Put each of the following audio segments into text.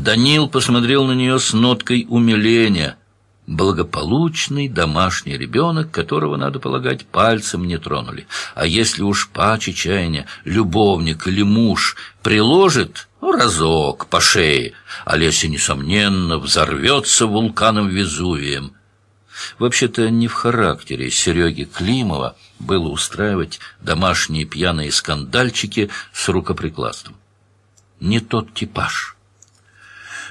Данил посмотрел на нее с ноткой умиления. Благополучный домашний ребенок, которого, надо полагать, пальцем не тронули. А если уж по чаяния любовник или муж приложит ну, разок по шее, Олеся, несомненно, взорвется вулканом Везувием. Вообще-то не в характере Сереги Климова было устраивать домашние пьяные скандальчики с рукоприкладством. Не тот типаж.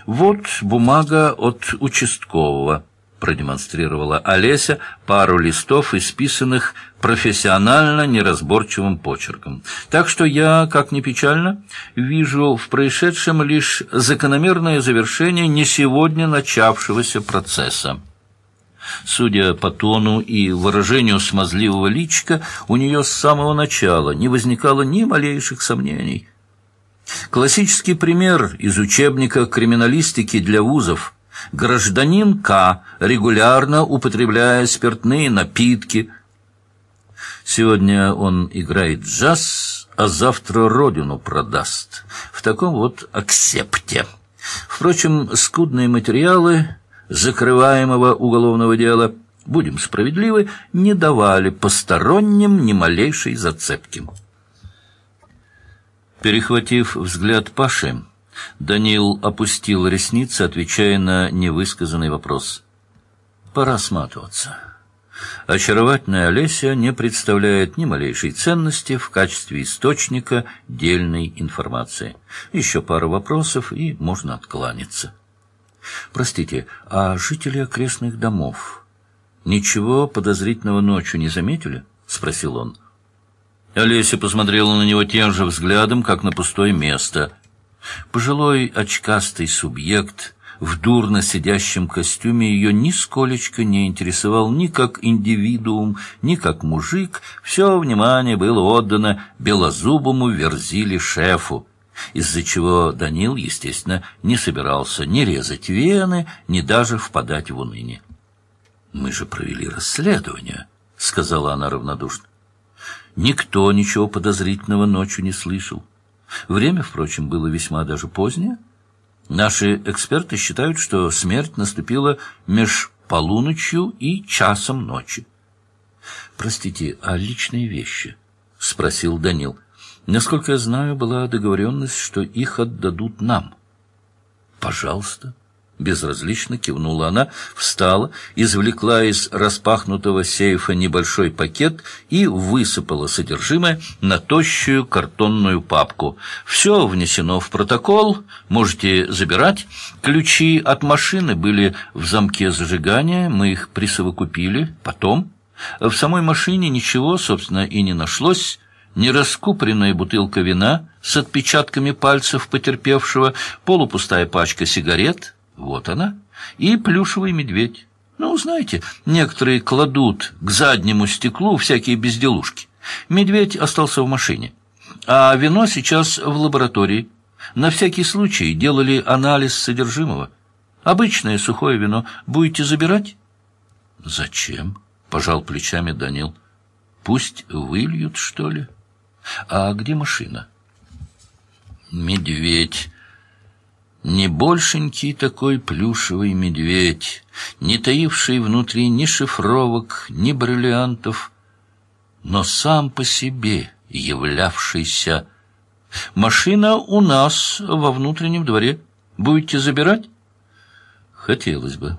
Вот бумага от участкового продемонстрировала Олеся пару листов, исписанных профессионально неразборчивым почерком. Так что я, как ни печально, вижу в происшедшем лишь закономерное завершение не сегодня начавшегося процесса. Судя по тону и выражению смазливого личика, у нее с самого начала не возникало ни малейших сомнений. Классический пример из учебника криминалистики для вузов – Гражданин К, регулярно употребляя спиртные напитки. Сегодня он играет джаз, а завтра родину продаст. В таком вот аксепте. Впрочем, скудные материалы закрываемого уголовного дела, будем справедливы, не давали посторонним ни малейшей зацепки. Перехватив взгляд Паши, Даниил опустил ресницы, отвечая на невысказанный вопрос. «Пора сматываться». Очаровательная Олеся не представляет ни малейшей ценности в качестве источника дельной информации. Еще пара вопросов, и можно откланяться. Простите, а жители окрестных домов ничего подозрительного ночью не заметили? Спросил он. Олеся посмотрела на него тем же взглядом, как на пустое место. Пожилой очкастый субъект в дурно сидящем костюме ее нисколечко не интересовал ни как индивидуум, ни как мужик. Все внимание было отдано белозубому верзили шефу, из-за чего Данил, естественно, не собирался ни резать вены, ни даже впадать в уныние. «Мы же провели расследование», — сказала она равнодушно. «Никто ничего подозрительного ночью не слышал. Время, впрочем, было весьма даже позднее. Наши эксперты считают, что смерть наступила меж полуночью и часом ночи. «Простите, а личные вещи?» — спросил Данил. «Насколько я знаю, была договоренность, что их отдадут нам». «Пожалуйста», Безразлично кивнула она, встала, извлекла из распахнутого сейфа небольшой пакет и высыпала содержимое на тощую картонную папку. «Все внесено в протокол, можете забирать. Ключи от машины были в замке зажигания, мы их присовокупили потом. В самой машине ничего, собственно, и не нашлось» нераскупоренная бутылка вина с отпечатками пальцев потерпевшего, полупустая пачка сигарет, вот она. И плюшевый медведь. Ну, знаете, некоторые кладут к заднему стеклу всякие безделушки. Медведь остался в машине. А вино сейчас в лаборатории. На всякий случай делали анализ содержимого. Обычное сухое вино будете забирать? Зачем? Пожал плечами Данил. Пусть выльют, что ли? А где машина? Медведь не большенький такой плюшевый медведь, не таивший внутри ни шифровок, ни бриллиантов, но сам по себе являвшийся. Машина у нас во внутреннем дворе. Будете забирать? Хотелось бы.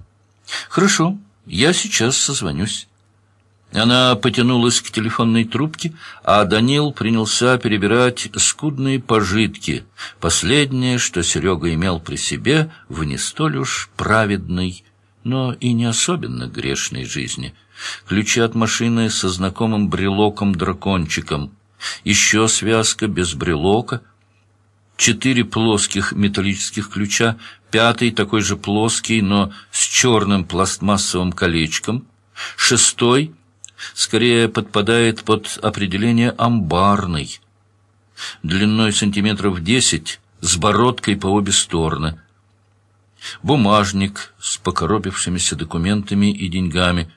Хорошо, я сейчас созвонюсь. Она потянулась к телефонной трубке, а Данил принялся перебирать скудные пожитки, последнее, что Серега имел при себе в не столь уж праведной, но и не особенно грешной жизни. Ключи от машины со знакомым брелоком-дракончиком, еще связка без брелока, четыре плоских металлических ключа, пятый такой же плоский, но с черным пластмассовым колечком, шестой — скорее подпадает под определение амбарный. Длиной сантиметров десять, с бородкой по обе стороны. Бумажник с покоробившимися документами и деньгами.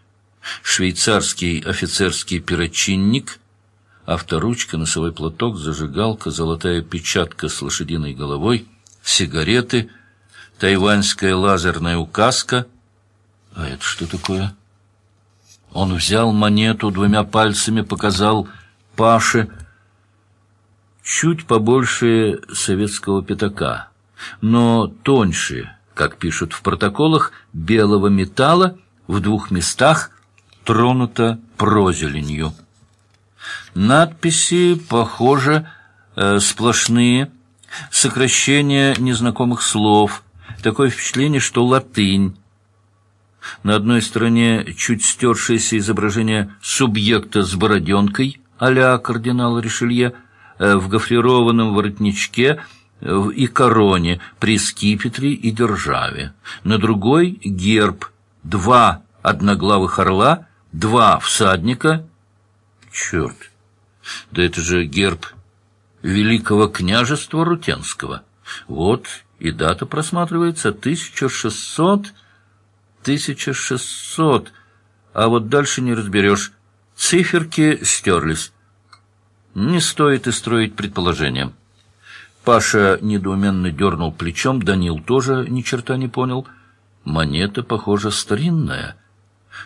Швейцарский офицерский перочинник. Авторучка, носовой платок, зажигалка, золотая печатка с лошадиной головой, сигареты, тайваньская лазерная указка. А это что такое? Он взял монету двумя пальцами, показал Паше чуть побольше советского пятака, но тоньше, как пишут в протоколах, белого металла в двух местах тронуто прозеленью. Надписи, похоже, э, сплошные, сокращения незнакомых слов. Такое впечатление, что латынь. На одной стороне чуть стершееся изображение субъекта с бороденкой а-ля кардинала Ришелье э, в гофрированном воротничке э, и короне при скипетре и державе. На другой — герб, два одноглавых орла, два всадника. Черт! Да это же герб Великого княжества Рутенского. Вот и дата просматривается 1600... 1600... А вот дальше не разберешь. Циферки стерлись. Не стоит и строить предположения. Паша недоуменно дернул плечом, Данил тоже ни черта не понял. Монета, похоже, старинная.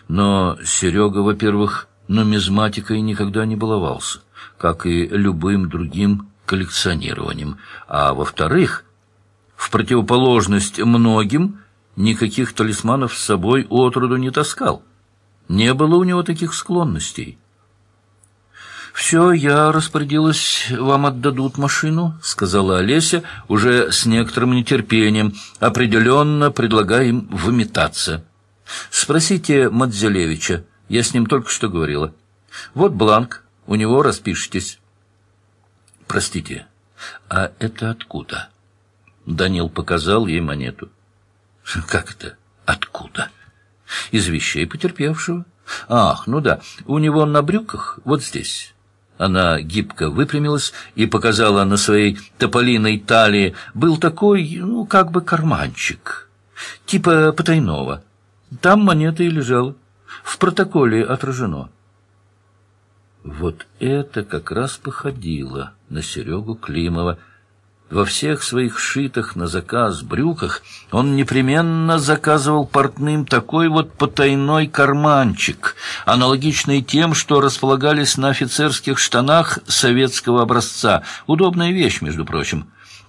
Но Серега, во-первых, нумизматикой никогда не баловался как и любым другим коллекционированием. А во-вторых, в противоположность многим, никаких талисманов с собой отроду не таскал. Не было у него таких склонностей. «Все, я распорядилась, вам отдадут машину», — сказала Олеся уже с некоторым нетерпением, определенно предлагая им выметаться. «Спросите Мадзелевича, я с ним только что говорила. Вот бланк, у него распишитесь. Простите, а это откуда? Данил показал ей монету. Как это? Откуда? Из вещей потерпевшего. Ах, ну да, у него на брюках, вот здесь. Она гибко выпрямилась и показала на своей тополиной талии. Был такой, ну, как бы карманчик, типа потайного. Там монета и лежала. В протоколе отражено. Вот это как раз походило на Серегу Климова. Во всех своих шитых на заказ брюках он непременно заказывал портным такой вот потайной карманчик, аналогичный тем, что располагались на офицерских штанах советского образца. Удобная вещь, между прочим.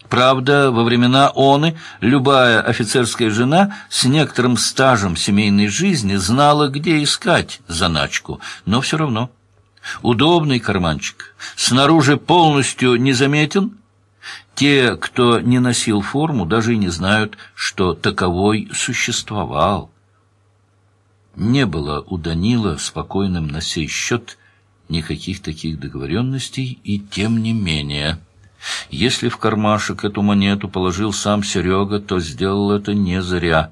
Правда, во времена оны любая офицерская жена с некоторым стажем семейной жизни знала, где искать заначку, но все равно... Удобный карманчик, снаружи полностью незаметен. Те, кто не носил форму, даже и не знают, что таковой существовал. Не было у Данила спокойным на сей счет никаких таких договоренностей, и тем не менее... Если в кармашек эту монету положил сам Серега, то сделал это не зря.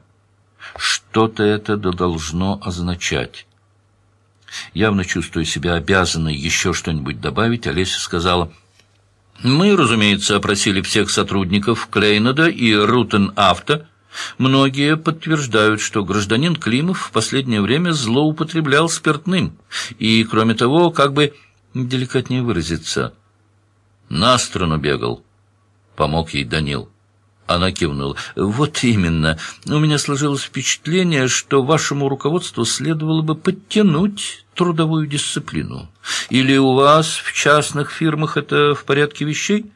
Что-то это должно означать. Явно чувствуя себя обязанной еще что-нибудь добавить, Олеся сказала, «Мы, разумеется, опросили всех сотрудников Клейнада и Рутен Авто. Многие подтверждают, что гражданин Климов в последнее время злоупотреблял спиртным и, кроме того, как бы деликатнее выразиться, на сторону бегал», — помог ей Данил. Она кивнула. «Вот именно. У меня сложилось впечатление, что вашему руководству следовало бы подтянуть трудовую дисциплину. Или у вас в частных фирмах это в порядке вещей?»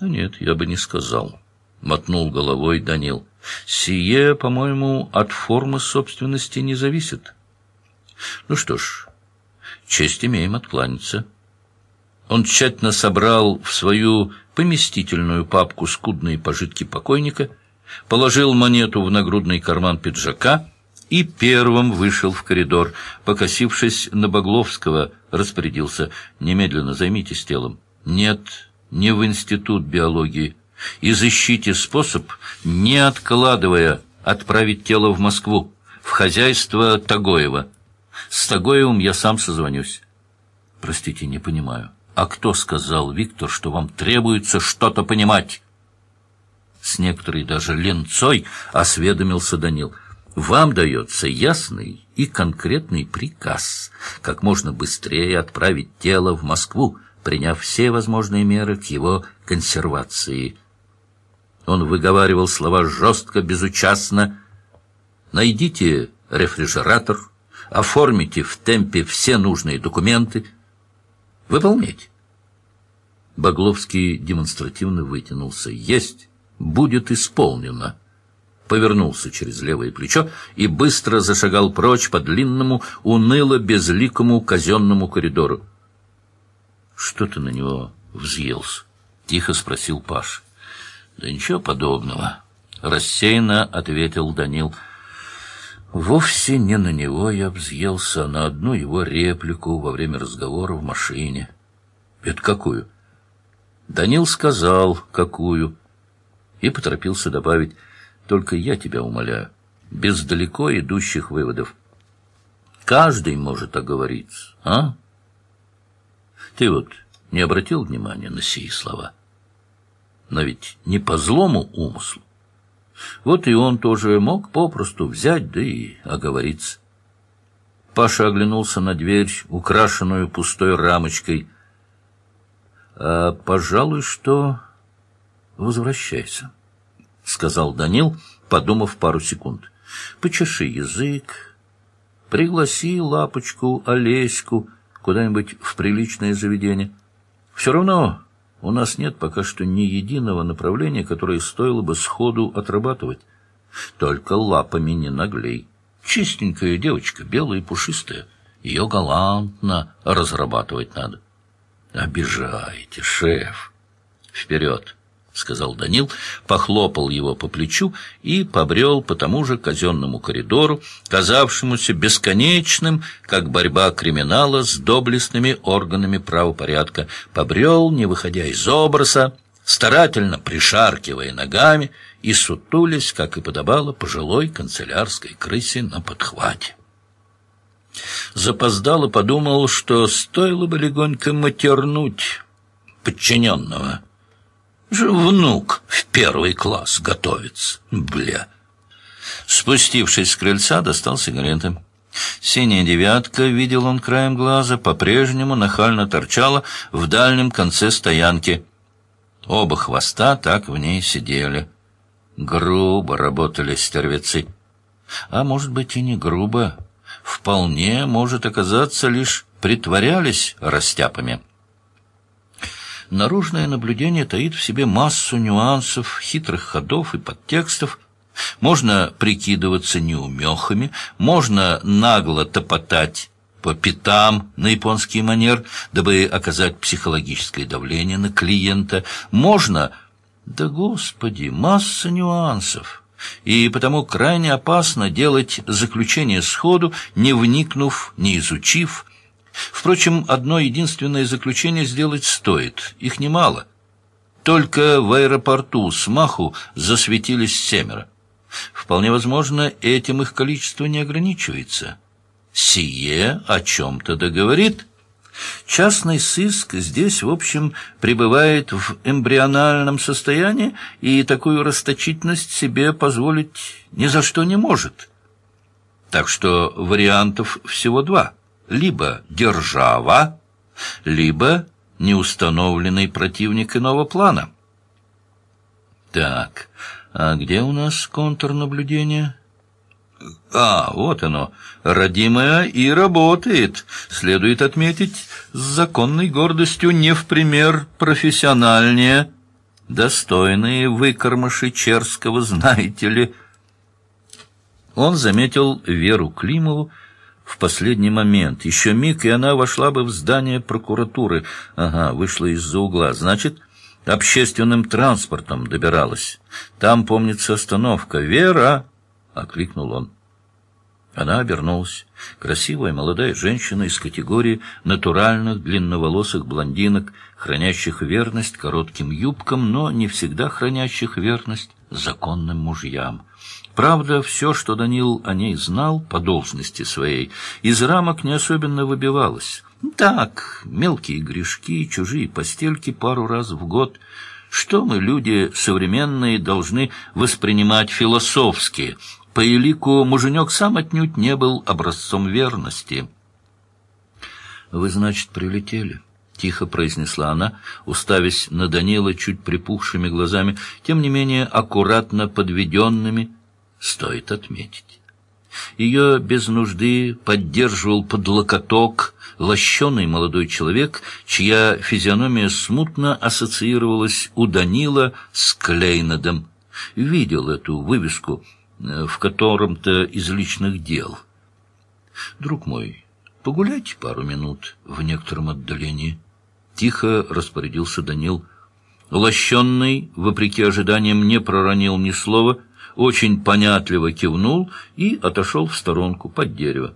«Да нет, я бы не сказал», — мотнул головой Данил. «Сие, по-моему, от формы собственности не зависит». «Ну что ж, честь имеем откланяться». Он тщательно собрал в свою поместительную папку скудные пожитки покойника, положил монету в нагрудный карман пиджака и первым вышел в коридор. Покосившись на Багловского, распорядился «Немедленно займитесь телом». «Нет, не в институт биологии. Изыщите способ, не откладывая, отправить тело в Москву, в хозяйство Тагоева. С Тагоевым я сам созвонюсь». «Простите, не понимаю». «А кто сказал, Виктор, что вам требуется что-то понимать?» С некоторой даже ленцой осведомился Данил. «Вам дается ясный и конкретный приказ, как можно быстрее отправить тело в Москву, приняв все возможные меры к его консервации». Он выговаривал слова жестко, безучастно. «Найдите рефрижератор, оформите в темпе все нужные документы. Выполняйте». Багловский демонстративно вытянулся. «Есть! Будет исполнено!» Повернулся через левое плечо и быстро зашагал прочь по длинному, уныло-безликому казенному коридору. «Что ты на него взъелся?» — тихо спросил Паш. «Да ничего подобного», — рассеянно ответил Данил. «Вовсе не на него я взъелся, а на одну его реплику во время разговора в машине». «Это какую?» Данил сказал, какую, и поторопился добавить, «Только я тебя умоляю, без далеко идущих выводов. Каждый может оговориться, а?» Ты вот не обратил внимания на сии слова? Но ведь не по злому умыслу. Вот и он тоже мог попросту взять, да и оговориться. Паша оглянулся на дверь, украшенную пустой рамочкой. «А, пожалуй, что возвращайся», — сказал Данил, подумав пару секунд. «Почеши язык, пригласи лапочку Олеську, куда-нибудь в приличное заведение. Все равно у нас нет пока что ни единого направления, которое стоило бы сходу отрабатывать. Только лапами не наглей. Чистенькая девочка, белая и пушистая. Ее галантно разрабатывать надо. Обижаете, шеф. Вперед! — сказал Данил, похлопал его по плечу и побрел по тому же казенному коридору, казавшемуся бесконечным, как борьба криминала с доблестными органами правопорядка, побрел, не выходя из образа, старательно пришаркивая ногами и сутулясь, как и подобало пожилой канцелярской крысе на подхвате. Запоздало подумал, что стоило бы легонько матернуть подчиненного — внук в первый класс готовится, бля. Спустившись с крыльца, достал сигареты. Синяя девятка, видел он краем глаза, по-прежнему нахально торчала в дальнем конце стоянки. Оба хвоста так в ней сидели. Грубо работали стервецы. А может быть и не грубо. Вполне может оказаться лишь притворялись растяпами. Наружное наблюдение таит в себе массу нюансов, хитрых ходов и подтекстов. Можно прикидываться неумехами, можно нагло топотать по пятам на японский манер, дабы оказать психологическое давление на клиента. Можно... Да, господи, масса нюансов. И потому крайне опасно делать заключение сходу, не вникнув, не изучив, Впрочем, одно единственное заключение сделать стоит. Их немало. Только в аэропорту с маху засветились семеро. Вполне возможно, этим их количество не ограничивается. Сие о чем-то договорит. Частный сыск здесь, в общем, пребывает в эмбриональном состоянии и такую расточительность себе позволить ни за что не может. Так что вариантов всего два — либо держава, либо неустановленный противник иного плана. Так, а где у нас контрнаблюдение? А, вот оно, родимое и работает. Следует отметить, с законной гордостью не в пример профессиональнее. Достойные выкормыши Черского, знаете ли. Он заметил Веру Климову, в последний момент. Еще миг, и она вошла бы в здание прокуратуры. Ага, вышла из-за угла. Значит, общественным транспортом добиралась. Там, помнится, остановка. «Вера!» — окликнул он. Она обернулась. Красивая молодая женщина из категории натуральных длинноволосых блондинок, хранящих верность коротким юбкам, но не всегда хранящих верность законным мужьям. Правда, все, что Данил о ней знал по должности своей, из рамок не особенно выбивалось. Так, мелкие грешки, чужие постельки пару раз в год. Что мы, люди современные, должны воспринимать философски? По элику муженек сам отнюдь не был образцом верности. «Вы, значит, прилетели?» —— тихо произнесла она, уставясь на Данила чуть припухшими глазами, тем не менее аккуратно подведенными, стоит отметить. Ее без нужды поддерживал под локоток лощеный молодой человек, чья физиономия смутно ассоциировалась у Данила с Клейнодом. Видел эту вывеску в котором-то из личных дел. «Друг мой, погуляйте пару минут в некотором отдалении». Тихо распорядился Данил. Лощенный, вопреки ожиданиям, не проронил ни слова, очень понятливо кивнул и отошел в сторонку под дерево.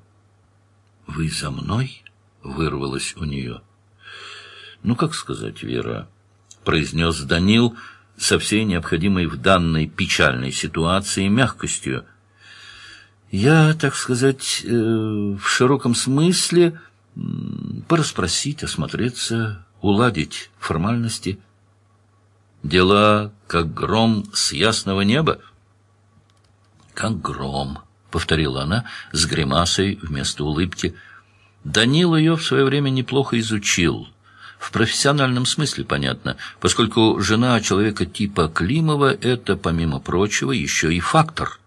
«Вы за мной?» — вырвалось у нее. «Ну, как сказать, Вера?» — произнес Данил со всей необходимой в данной печальной ситуации мягкостью. «Я, так сказать, э, в широком смысле порасспросить, осмотреться, уладить формальности. Дела, как гром с ясного неба?» «Как гром», — повторила она с гримасой вместо улыбки. Данил ее в свое время неплохо изучил. В профессиональном смысле, понятно, поскольку жена человека типа Климова — это, помимо прочего, еще и фактор.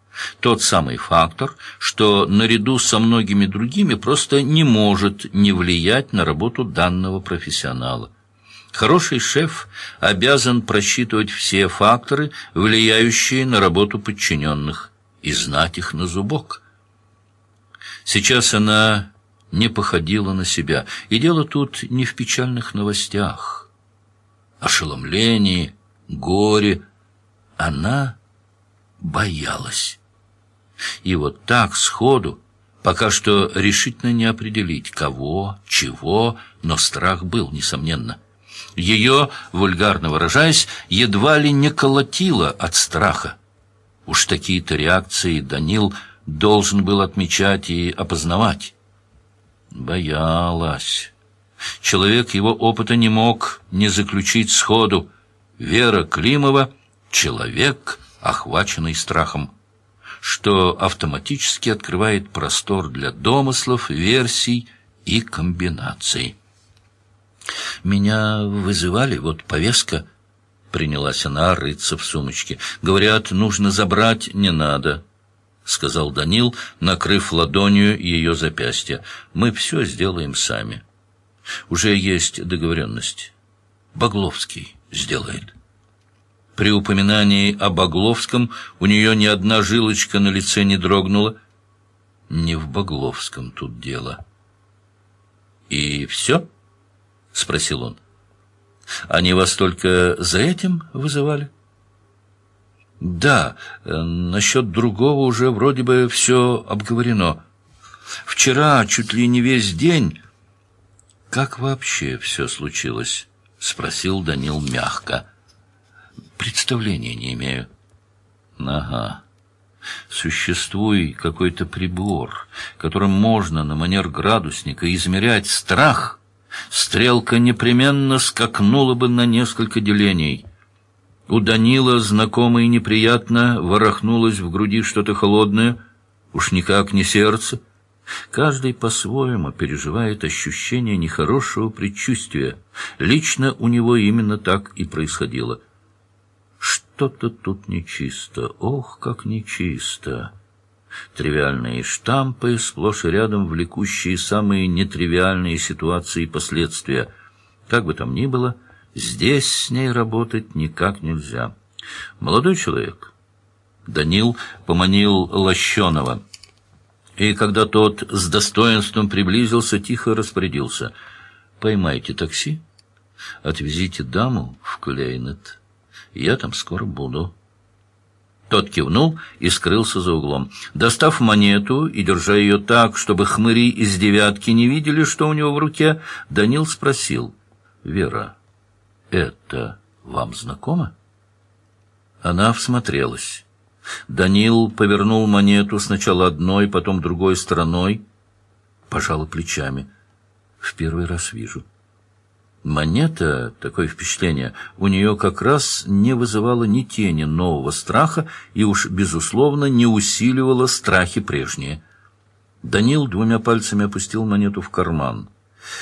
Тот самый фактор, что наряду со многими другими просто не может не влиять на работу данного профессионала. Хороший шеф обязан просчитывать все факторы, влияющие на работу подчиненных, и знать их на зубок. Сейчас она не походила на себя, и дело тут не в печальных новостях, ошеломлении, горе. Она боялась. И вот так сходу, пока что решительно не определить, кого, чего, но страх был, несомненно. Ее, вульгарно выражаясь, едва ли не колотило от страха. Уж такие-то реакции Данил должен был отмечать и опознавать. Боялась. Человек его опыта не мог не заключить сходу. Вера Климова — человек, охваченный страхом, что автоматически открывает простор для домыслов, версий и комбинаций. Меня вызывали, вот повестка. Принялась она рыться в сумочке. Говорят, нужно забрать, не надо. — сказал Данил, накрыв ладонью ее запястье. «Мы все сделаем сами. Уже есть договоренность. Багловский сделает». При упоминании о Багловском у нее ни одна жилочка на лице не дрогнула. Не в Багловском тут дело. «И все?» — спросил он. «Они вас только за этим вызывали?» Да, э, насчет другого уже вроде бы все обговорено. Вчера чуть ли не весь день... Как вообще все случилось? Спросил Данил мягко. Представления не имею. Ага. Существует какой-то прибор, которым можно на манер градусника измерять страх, стрелка непременно скакнула бы на несколько делений — у Данила знакомо и неприятно ворохнулось в груди что-то холодное, уж никак не сердце. Каждый по-своему переживает ощущение нехорошего предчувствия. Лично у него именно так и происходило. Что-то тут нечисто, ох, как нечисто. Тривиальные штампы, сплошь и рядом влекущие самые нетривиальные ситуации и последствия. Как бы там ни было, — Здесь с ней работать никак нельзя. Молодой человек. Данил поманил Лощеного. И когда тот с достоинством приблизился, тихо распорядился. «Поймайте такси, отвезите даму в Клейнет. Я там скоро буду». Тот кивнул и скрылся за углом. Достав монету и держа ее так, чтобы хмыри из девятки не видели, что у него в руке, Данил спросил. «Вера, это вам знакомо? Она всмотрелась. Данил повернул монету сначала одной, потом другой стороной, пожала плечами. В первый раз вижу. Монета, такое впечатление, у нее как раз не вызывала ни тени нового страха и уж, безусловно, не усиливала страхи прежние. Данил двумя пальцами опустил монету в карман —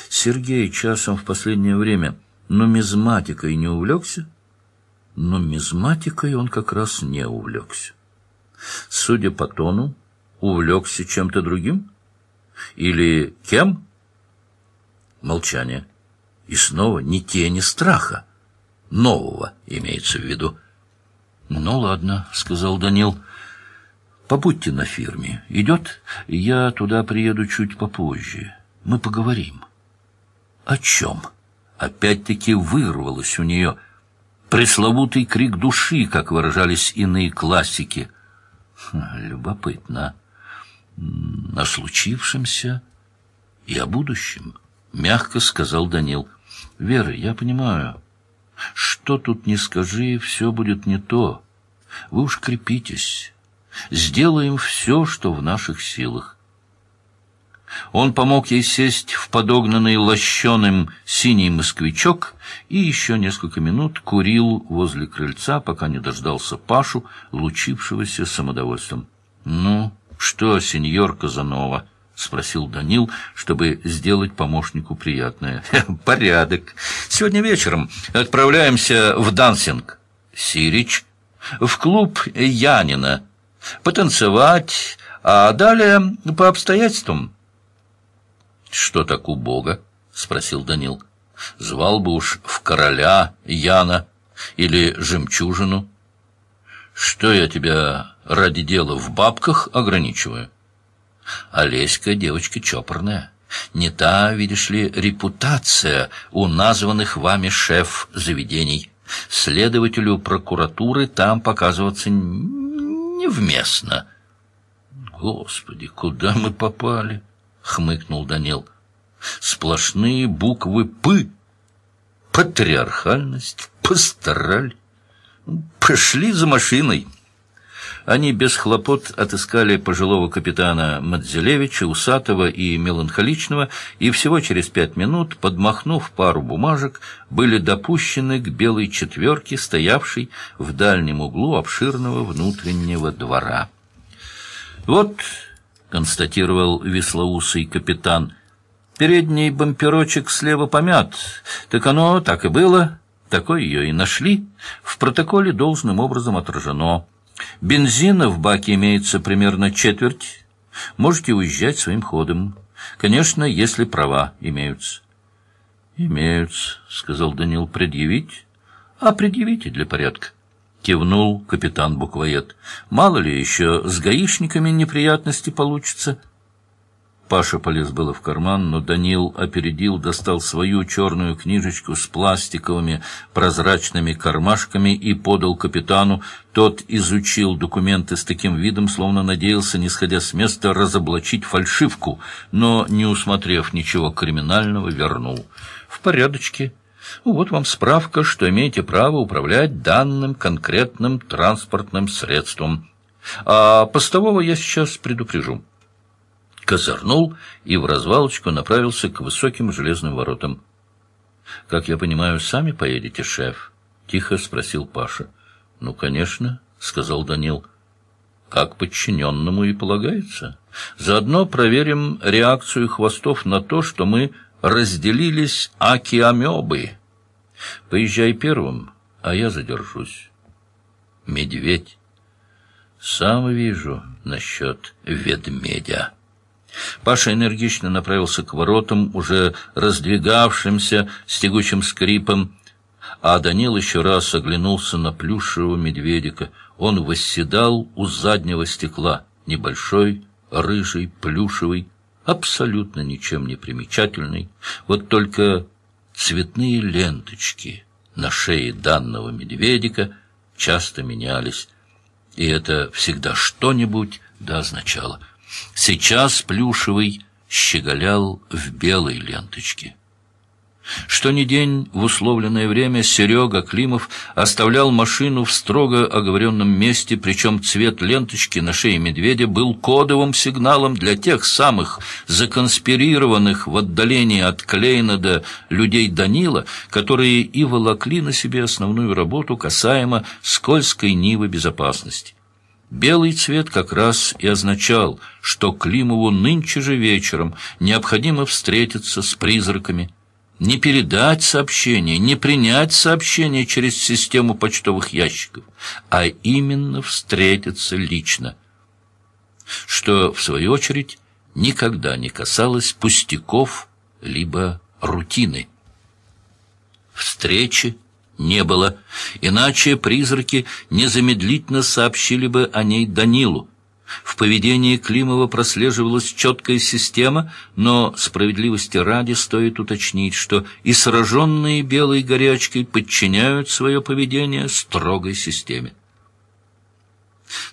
Сергей часом в последнее время нумизматикой не увлекся? Нумизматикой он как раз не увлекся. Судя по тону, увлекся чем-то другим? Или кем? Молчание. И снова ни тени страха. Нового имеется в виду. «Ну, ладно», — сказал Данил. «Побудьте на фирме. Идет? Я туда приеду чуть попозже. Мы поговорим». «О чем?» Опять-таки вырвалось у нее. Пресловутый крик души, как выражались иные классики. Хм, любопытно. О случившемся и о будущем, мягко сказал Данил. «Вера, я понимаю». Что тут не скажи, все будет не то. Вы уж крепитесь. Сделаем все, что в наших силах. Он помог ей сесть в подогнанный лощеным синий москвичок и еще несколько минут курил возле крыльца, пока не дождался Пашу, лучившегося самодовольством. «Ну, что, сеньор Казанова?» — спросил Данил, чтобы сделать помощнику приятное. «Порядок. Сегодня вечером отправляемся в дансинг. Сирич. В клуб Янина. Потанцевать, а далее по обстоятельствам». «Что так убого?» — спросил Данил. «Звал бы уж в короля Яна или жемчужину. Что я тебя ради дела в бабках ограничиваю?» Олеська девочка чопорная. Не та, видишь ли, репутация у названных вами шеф-заведений. Следователю прокуратуры там показываться невместно. «Господи, куда мы попали?» — хмыкнул Данил. «Сплошные буквы «П». Патриархальность, пастораль. Пошли за машиной». Они без хлопот отыскали пожилого капитана Мадзелевича, усатого и меланхоличного, и всего через пять минут, подмахнув пару бумажек, были допущены к белой четверке, стоявшей в дальнем углу обширного внутреннего двора. «Вот», — констатировал веслоусый капитан, — «передний бамперочек слева помят. Так оно так и было». Такое ее и нашли. В протоколе должным образом отражено. Бензина в баке имеется примерно четверть. Можете уезжать своим ходом. Конечно, если права имеются. «Имеются», — сказал Данил, — «предъявить?» «А предъявите для порядка». Кивнул капитан-буквоед. «Мало ли еще с гаишниками неприятности получится». Паша полез было в карман, но Данил опередил, достал свою черную книжечку с пластиковыми прозрачными кармашками и подал капитану. Тот изучил документы с таким видом, словно надеялся, не сходя с места, разоблачить фальшивку, но, не усмотрев ничего криминального, вернул. «В порядочке. Вот вам справка, что имеете право управлять данным конкретным транспортным средством. А постового я сейчас предупрежу» козырнул и в развалочку направился к высоким железным воротам. — Как я понимаю, сами поедете, шеф? — тихо спросил Паша. — Ну, конечно, — сказал Данил. — Как подчиненному и полагается. Заодно проверим реакцию хвостов на то, что мы разделились акиамебы. Поезжай первым, а я задержусь. Медведь. Сам вижу насчет ведмедя. Паша энергично направился к воротам, уже раздвигавшимся с тягучим скрипом, а Данил еще раз оглянулся на плюшевого медведика. Он восседал у заднего стекла, небольшой, рыжий, плюшевый, абсолютно ничем не примечательный. Вот только цветные ленточки на шее данного медведика часто менялись, и это всегда что-нибудь да означало — Сейчас Плюшевый щеголял в белой ленточке. Что ни день в условленное время Серега Климов оставлял машину в строго оговоренном месте, причем цвет ленточки на шее медведя был кодовым сигналом для тех самых законспирированных в отдалении от Клейнада людей Данила, которые и волокли на себе основную работу касаемо скользкой нивы безопасности. Белый цвет как раз и означал, что Климову нынче же вечером необходимо встретиться с призраками, не передать сообщение, не принять сообщение через систему почтовых ящиков, а именно встретиться лично, что, в свою очередь, никогда не касалось пустяков либо рутины. Встречи не было, иначе призраки незамедлительно сообщили бы о ней Данилу. В поведении Климова прослеживалась четкая система, но справедливости ради стоит уточнить, что и сраженные белой горячкой подчиняют свое поведение строгой системе.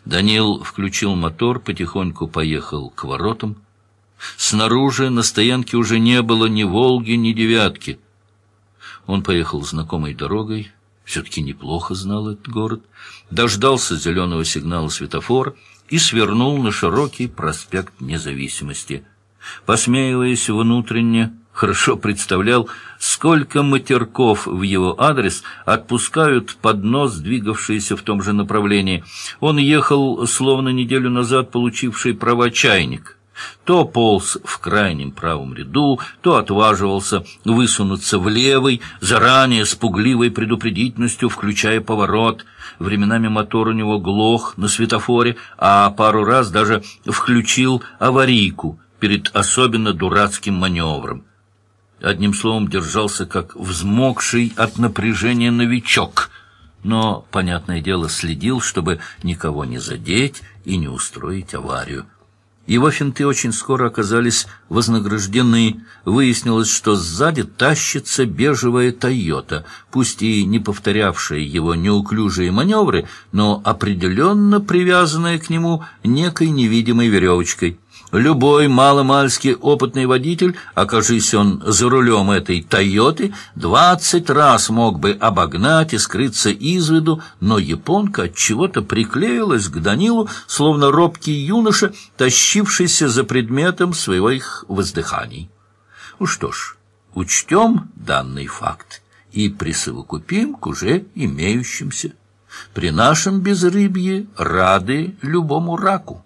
Данил включил мотор, потихоньку поехал к воротам. Снаружи на стоянке уже не было ни «Волги», ни «девятки». Он поехал знакомой дорогой, все-таки неплохо знал этот город, дождался зеленого сигнала светофора и свернул на широкий проспект независимости. Посмеиваясь внутренне, хорошо представлял, сколько матерков в его адрес отпускают под нос, двигавшиеся в том же направлении. Он ехал, словно неделю назад получивший права чайник. То полз в крайнем правом ряду, то отваживался высунуться в левый, заранее с пугливой предупредительностью, включая поворот. Временами мотор у него глох на светофоре, а пару раз даже включил аварийку перед особенно дурацким маневром. Одним словом, держался как взмокший от напряжения новичок, но, понятное дело, следил, чтобы никого не задеть и не устроить аварию. Его финты очень скоро оказались вознаграждены. Выяснилось, что сзади тащится бежевая «Тойота», пусть и не повторявшая его неуклюжие маневры, но определенно привязанная к нему некой невидимой веревочкой. Любой маломальский опытный водитель, окажись он за рулем этой «Тойоты», двадцать раз мог бы обогнать и скрыться из виду, но японка от чего-то приклеилась к Данилу, словно робкий юноша, тащившийся за предметом своих воздыханий. Ну что ж, учтем данный факт и присовокупим к уже имеющимся. При нашем безрыбье рады любому раку.